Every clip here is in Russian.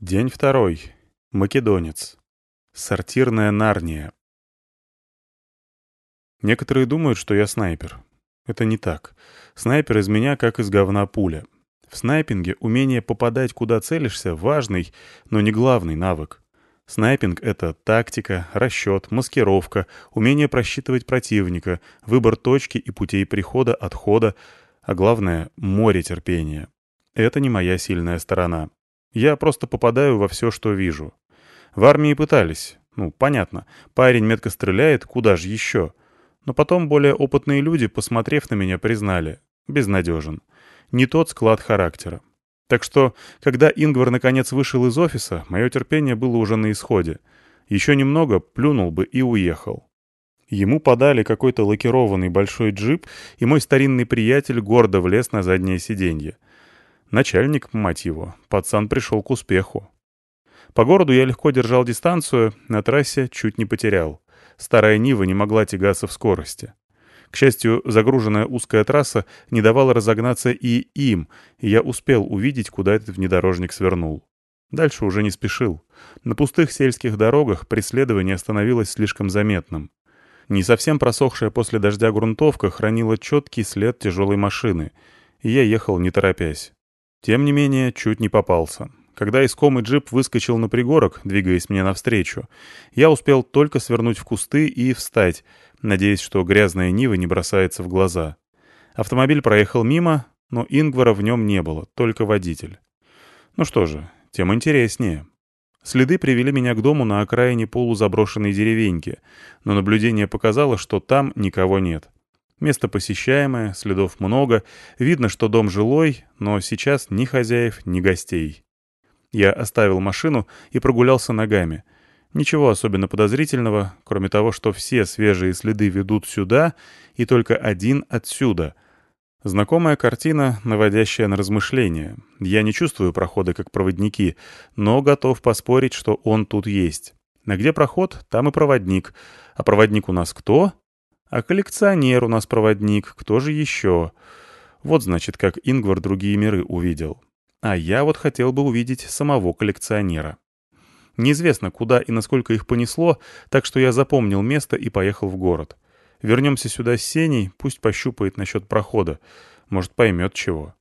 День второй. Македонец. Сортирная Нарния. Некоторые думают, что я снайпер. Это не так. Снайпер из меня как из говна пуля. В снайпинге умение попадать куда целишься – важный, но не главный навык. Снайпинг — это тактика, расчет, маскировка, умение просчитывать противника, выбор точки и путей прихода, отхода, а главное — море терпения. Это не моя сильная сторона. Я просто попадаю во все, что вижу. В армии пытались. Ну, понятно. Парень метко стреляет, куда же еще? Но потом более опытные люди, посмотрев на меня, признали. Безнадежен. Не тот склад характера. Так что, когда Ингвар наконец вышел из офиса, мое терпение было уже на исходе. Еще немного, плюнул бы и уехал. Ему подали какой-то лакированный большой джип, и мой старинный приятель гордо влез на заднее сиденье. Начальник, мать его, пацан пришел к успеху. По городу я легко держал дистанцию, на трассе чуть не потерял. Старая Нива не могла тягаться в скорости. К счастью, загруженная узкая трасса не давала разогнаться и им, и я успел увидеть, куда этот внедорожник свернул. Дальше уже не спешил. На пустых сельских дорогах преследование становилось слишком заметным. Не совсем просохшая после дождя грунтовка хранила четкий след тяжелой машины, и я ехал не торопясь. Тем не менее, чуть не попался. Когда искомый джип выскочил на пригорок, двигаясь мне навстречу, я успел только свернуть в кусты и встать, надеясь, что грязная Нива не бросается в глаза. Автомобиль проехал мимо, но Ингвара в нем не было, только водитель. Ну что же, тем интереснее. Следы привели меня к дому на окраине полузаброшенной деревеньки, но наблюдение показало, что там никого нет. Место посещаемое, следов много, видно, что дом жилой, но сейчас ни хозяев, ни гостей. Я оставил машину и прогулялся ногами. Ничего особенно подозрительного, кроме того, что все свежие следы ведут сюда, и только один отсюда. Знакомая картина, наводящая на размышления. Я не чувствую прохода как проводники, но готов поспорить, что он тут есть. А где проход, там и проводник. А проводник у нас кто? А коллекционер у нас проводник, кто же еще? Вот, значит, как Ингвар другие миры увидел. А я вот хотел бы увидеть самого коллекционера. Неизвестно, куда и насколько их понесло, так что я запомнил место и поехал в город. Вернемся сюда с Сеней, пусть пощупает насчет прохода. Может, поймет чего.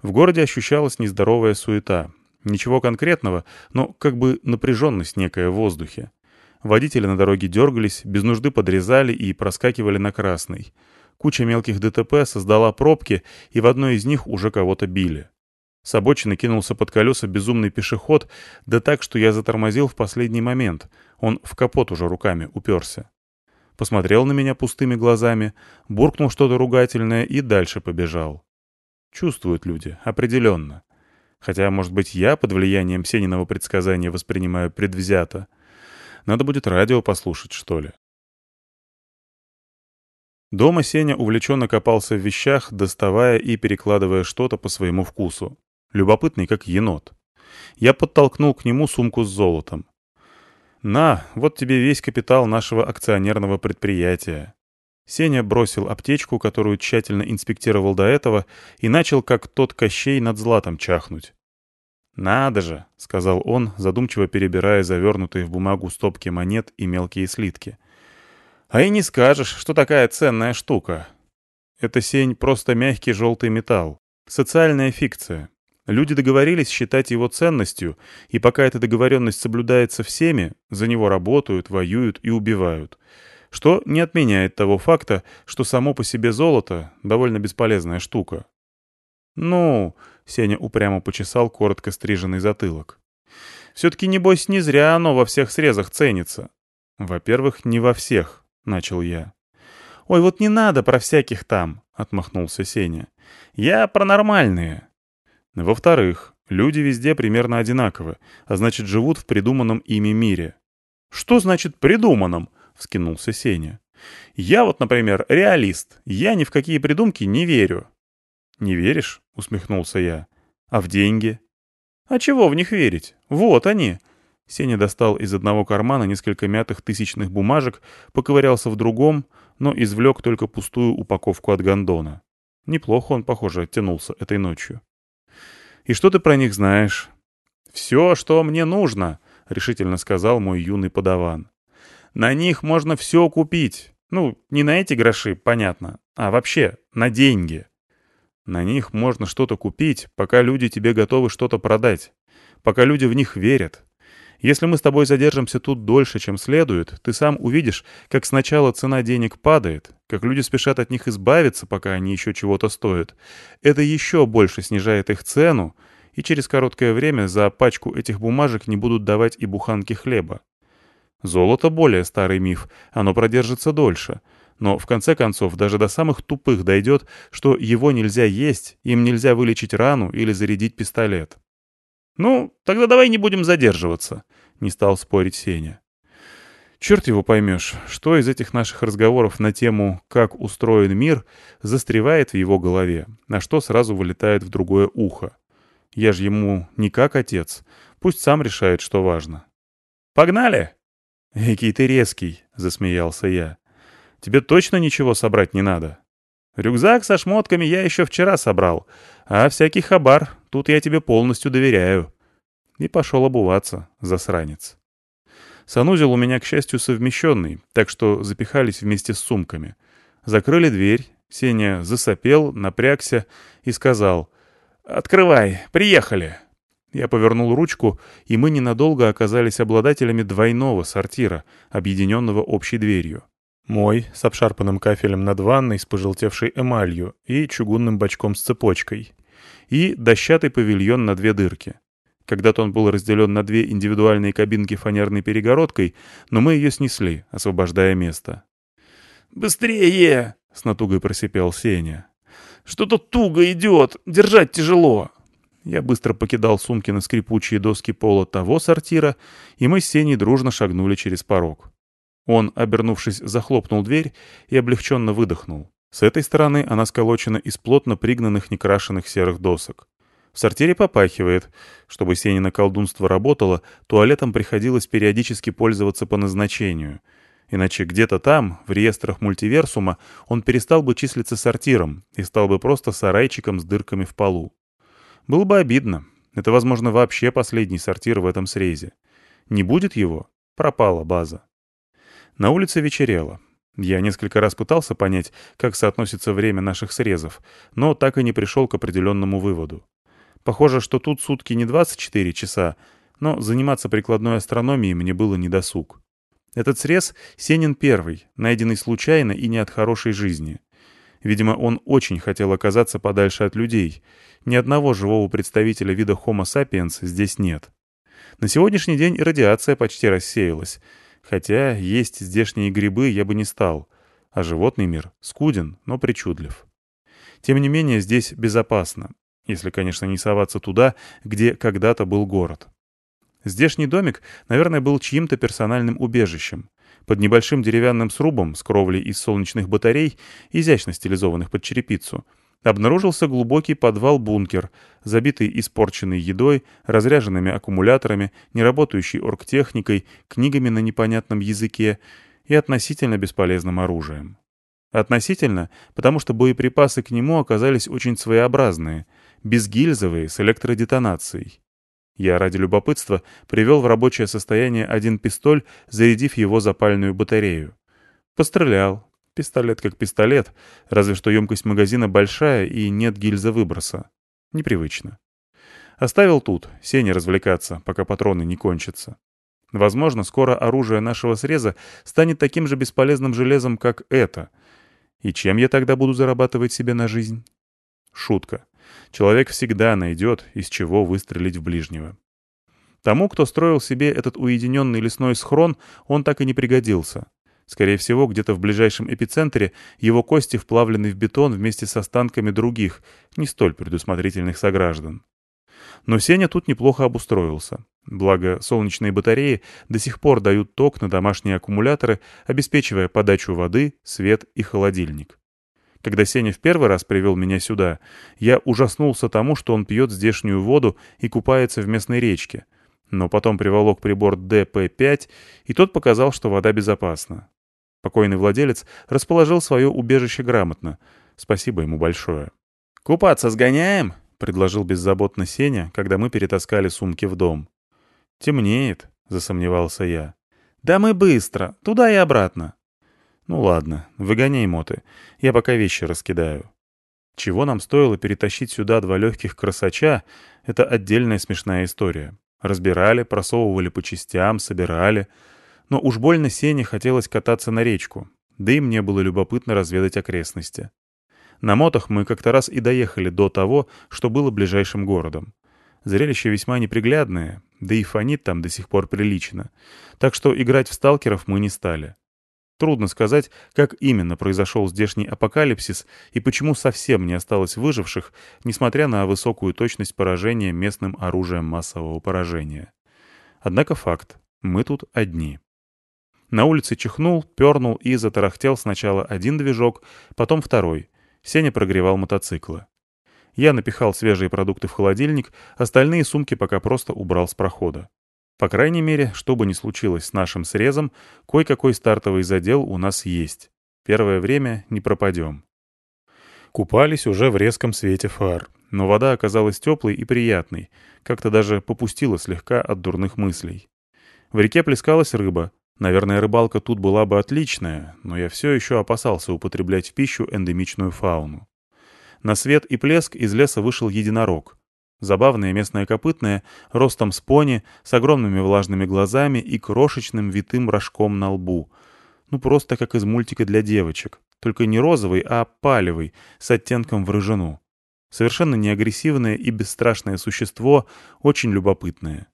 В городе ощущалась нездоровая суета. Ничего конкретного, но как бы напряженность некая в воздухе. Водители на дороге дергались, без нужды подрезали и проскакивали на красный. Куча мелких ДТП создала пробки, и в одной из них уже кого-то били. С обочины кинулся под колеса безумный пешеход, да так, что я затормозил в последний момент. Он в капот уже руками уперся. Посмотрел на меня пустыми глазами, буркнул что-то ругательное и дальше побежал. Чувствуют люди, определенно. Хотя, может быть, я под влиянием Сениного предсказания воспринимаю предвзято. Надо будет радио послушать, что ли. Дома Сеня увлеченно копался в вещах, доставая и перекладывая что-то по своему вкусу. Любопытный, как енот. Я подтолкнул к нему сумку с золотом. «На, вот тебе весь капитал нашего акционерного предприятия». Сеня бросил аптечку, которую тщательно инспектировал до этого, и начал, как тот Кощей, над златом чахнуть. «Надо же», — сказал он, задумчиво перебирая завернутые в бумагу стопки монет и мелкие слитки. «А и не скажешь, что такая ценная штука. Это сень просто мягкий желтый металл. Социальная фикция. Люди договорились считать его ценностью, и пока эта договоренность соблюдается всеми, за него работают, воюют и убивают. Что не отменяет того факта, что само по себе золото — довольно бесполезная штука. «Ну...» — Сеня упрямо почесал коротко стриженный затылок. «Все-таки, небось, не зря оно во всех срезах ценится». «Во-первых, не во всех», — начал я. «Ой, вот не надо про всяких там», — отмахнулся Сеня. «Я про нормальные». «Во-вторых, люди везде примерно одинаковы, а значит, живут в придуманном ими мире». «Что значит «придуманном»?» — вскинулся Сеня. «Я вот, например, реалист. Я ни в какие придумки не верю». «Не веришь?» — усмехнулся я. «А в деньги?» «А чего в них верить? Вот они!» Сеня достал из одного кармана несколько мятых тысячных бумажек, поковырялся в другом, но извлек только пустую упаковку от гондона. Неплохо он, похоже, оттянулся этой ночью. «И что ты про них знаешь?» «Все, что мне нужно», — решительно сказал мой юный подаван. «На них можно все купить. Ну, не на эти гроши, понятно, а вообще на деньги. На них можно что-то купить, пока люди тебе готовы что-то продать, пока люди в них верят. Если мы с тобой задержимся тут дольше, чем следует, ты сам увидишь, как сначала цена денег падает, как люди спешат от них избавиться, пока они еще чего-то стоят. Это еще больше снижает их цену, и через короткое время за пачку этих бумажек не будут давать и буханки хлеба. Золото более старый миф, оно продержится дольше. Но в конце концов даже до самых тупых дойдет, что его нельзя есть, им нельзя вылечить рану или зарядить пистолет. «Ну, тогда давай не будем задерживаться», — не стал спорить Сеня. Черт его поймешь, что из этих наших разговоров на тему «как устроен мир» застревает в его голове, а что сразу вылетает в другое ухо. Я же ему не как отец, пусть сам решает, что важно. «Погнали!» «Экий ты резкий», — засмеялся я. «Тебе точно ничего собрать не надо?» «Рюкзак со шмотками я еще вчера собрал, а всякий хабар, тут я тебе полностью доверяю». И пошел обуваться, засранец. Санузел у меня, к счастью, совмещенный, так что запихались вместе с сумками. Закрыли дверь, Сеня засопел, напрягся и сказал «Открывай, приехали». Я повернул ручку, и мы ненадолго оказались обладателями двойного сортира, объединенного общей дверью. Мой, с обшарпанным кафелем над ванной с пожелтевшей эмалью и чугунным бачком с цепочкой. И дощатый павильон на две дырки. Когда-то он был разделен на две индивидуальные кабинки фанерной перегородкой, но мы ее снесли, освобождая место. «Быстрее!» — с натугой просипел Сеня. «Что-то туго идет, держать тяжело!» Я быстро покидал сумки на скрипучие доски пола того сортира, и мы с Сеней дружно шагнули через порог. Он, обернувшись, захлопнул дверь и облегченно выдохнул. С этой стороны она сколочена из плотно пригнанных некрашенных серых досок. В сортире попахивает. Чтобы Сенина колдунство работало, туалетом приходилось периодически пользоваться по назначению. Иначе где-то там, в реестрах мультиверсума, он перестал бы числиться сортиром и стал бы просто сарайчиком с дырками в полу. Было бы обидно. Это, возможно, вообще последний сортир в этом срезе. Не будет его — пропала база. На улице вечерело. Я несколько раз пытался понять, как соотносится время наших срезов, но так и не пришел к определенному выводу. Похоже, что тут сутки не 24 часа, но заниматься прикладной астрономией мне было недосуг. Этот срез — Сенин первый, найденный случайно и не от хорошей жизни. Видимо, он очень хотел оказаться подальше от людей. Ни одного живого представителя вида Homo sapiens здесь нет. На сегодняшний день радиация почти рассеялась. Хотя есть здешние грибы я бы не стал. А животный мир скуден, но причудлив. Тем не менее, здесь безопасно. Если, конечно, не соваться туда, где когда-то был город. Здешний домик, наверное, был чьим-то персональным убежищем. Под небольшим деревянным срубом с кровлей из солнечных батарей, изящно стилизованных под черепицу, обнаружился глубокий подвал-бункер, забитый испорченной едой, разряженными аккумуляторами, неработающей оргтехникой, книгами на непонятном языке и относительно бесполезным оружием. Относительно, потому что боеприпасы к нему оказались очень своеобразные, безгильзовые, с электродетонацией. Я ради любопытства привел в рабочее состояние один пистоль, зарядив его запальную батарею. Пострелял. Пистолет как пистолет, разве что емкость магазина большая и нет гильза выброса. Непривычно. Оставил тут, Сене развлекаться, пока патроны не кончатся. Возможно, скоро оружие нашего среза станет таким же бесполезным железом, как это. И чем я тогда буду зарабатывать себе на жизнь? Шутка. Человек всегда найдет, из чего выстрелить в ближнего. Тому, кто строил себе этот уединенный лесной схрон, он так и не пригодился. Скорее всего, где-то в ближайшем эпицентре его кости вплавлены в бетон вместе с останками других, не столь предусмотрительных сограждан. Но Сеня тут неплохо обустроился. Благо, солнечные батареи до сих пор дают ток на домашние аккумуляторы, обеспечивая подачу воды, свет и холодильник. Когда Сеня в первый раз привел меня сюда, я ужаснулся тому, что он пьет здешнюю воду и купается в местной речке. Но потом приволок прибор ДП-5, и тот показал, что вода безопасна. Покойный владелец расположил свое убежище грамотно. Спасибо ему большое. «Купаться сгоняем?» — предложил беззаботно Сеня, когда мы перетаскали сумки в дом. «Темнеет», — засомневался я. «Да мы быстро, туда и обратно». «Ну ладно, выгоняй моты, я пока вещи раскидаю». Чего нам стоило перетащить сюда два легких красача, это отдельная смешная история. Разбирали, просовывали по частям, собирали. Но уж больно Сене хотелось кататься на речку, да и мне было любопытно разведать окрестности. На мотах мы как-то раз и доехали до того, что было ближайшим городом. Зрелище весьма неприглядное, да и фонит там до сих пор прилично. Так что играть в сталкеров мы не стали. Трудно сказать, как именно произошел здешний апокалипсис и почему совсем не осталось выживших, несмотря на высокую точность поражения местным оружием массового поражения. Однако факт — мы тут одни. На улице чихнул, пернул и затарахтел сначала один движок, потом второй. Сеня прогревал мотоциклы. Я напихал свежие продукты в холодильник, остальные сумки пока просто убрал с прохода. По крайней мере, что бы ни случилось с нашим срезом, кое-какой стартовый задел у нас есть. Первое время не пропадем. Купались уже в резком свете фар, но вода оказалась теплой и приятной, как-то даже попустила слегка от дурных мыслей. В реке плескалась рыба. Наверное, рыбалка тут была бы отличная, но я все еще опасался употреблять в пищу эндемичную фауну. На свет и плеск из леса вышел единорог. Забавная местная копытная, ростом с пони, с огромными влажными глазами и крошечным витым рожком на лбу. Ну, просто как из мультика для девочек. Только не розовый, а палевый, с оттенком в рыжину. Совершенно неагрессивное и бесстрашное существо, очень любопытное.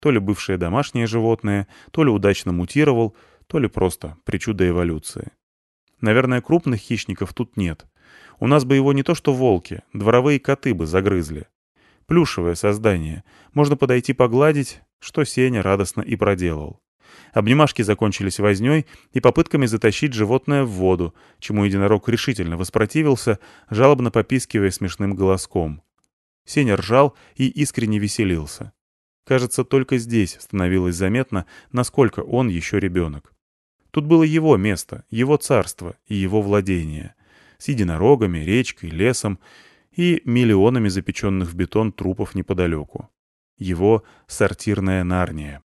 То ли бывшее домашнее животное, то ли удачно мутировал, то ли просто причуда эволюции. Наверное, крупных хищников тут нет. У нас бы его не то что волки, дворовые коты бы загрызли. Плюшевое создание. Можно подойти погладить, что Сеня радостно и проделал. Обнимашки закончились вознёй и попытками затащить животное в воду, чему единорог решительно воспротивился, жалобно попискивая смешным голоском. Сеня ржал и искренне веселился. Кажется, только здесь становилось заметно, насколько он еще ребенок. Тут было его место, его царство и его владение. С единорогами, речкой, лесом и миллионами запеченных в бетон трупов неподалеку. Его сортирная Нарния.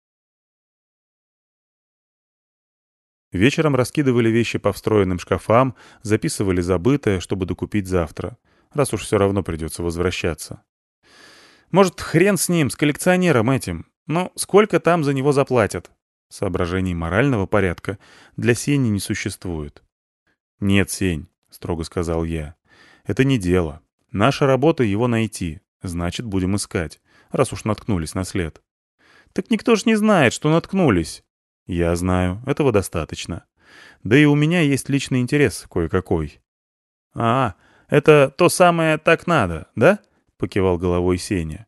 Вечером раскидывали вещи по встроенным шкафам, записывали забытое, чтобы докупить завтра, раз уж все равно придется возвращаться. Может, хрен с ним, с коллекционером этим. Но сколько там за него заплатят? Соображений морального порядка для Сени не существует. «Нет, Сень», — строго сказал я, — «это не дело. Наша работа его найти, значит, будем искать, раз уж наткнулись на след. Так никто ж не знает, что наткнулись. Я знаю, этого достаточно. Да и у меня есть личный интерес кое-какой. А, это то самое «так надо», да? Покивал головой Сеня.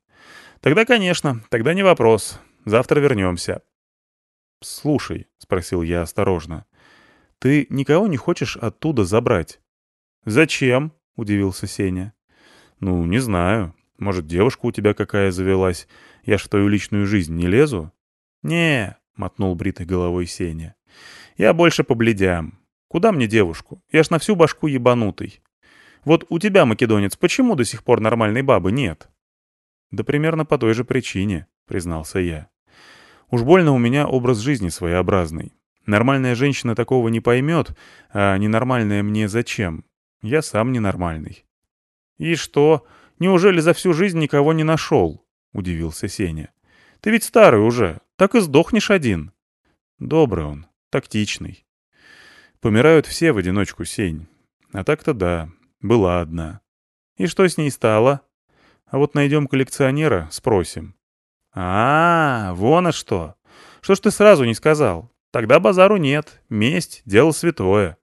Тогда, конечно, тогда не вопрос. Завтра вернемся. «Слушай», — спросил я осторожно, — «ты никого не хочешь оттуда забрать?» «Зачем?» — удивился Сеня. «Ну, не знаю. Может, девушка у тебя какая завелась? Я ж в твою личную жизнь не лезу?» «Не», — мотнул бритой головой Сеня. «Я больше по бледям. Куда мне девушку? Я ж на всю башку ебанутый. Вот у тебя, македонец, почему до сих пор нормальной бабы нет?» «Да примерно по той же причине», — признался я. «Уж больно у меня образ жизни своеобразный. Нормальная женщина такого не поймет, а ненормальная мне зачем? Я сам ненормальный. «И что? Неужели за всю жизнь никого не нашел?» — удивился Сеня. «Ты ведь старый уже, так и сдохнешь один». «Добрый он, тактичный». Помирают все в одиночку, Сень. А так-то да, была одна. И что с ней стало? А вот найдем коллекционера, спросим. А, -а, -а вон а что. Что ж ты сразу не сказал? Тогда базару нет. Месть — дело святое.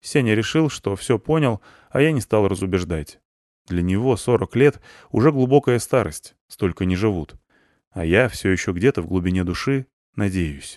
Сеня решил, что все понял, а я не стал разубеждать. Для него 40 лет — уже глубокая старость, столько не живут. А я все еще где-то в глубине души надеюсь.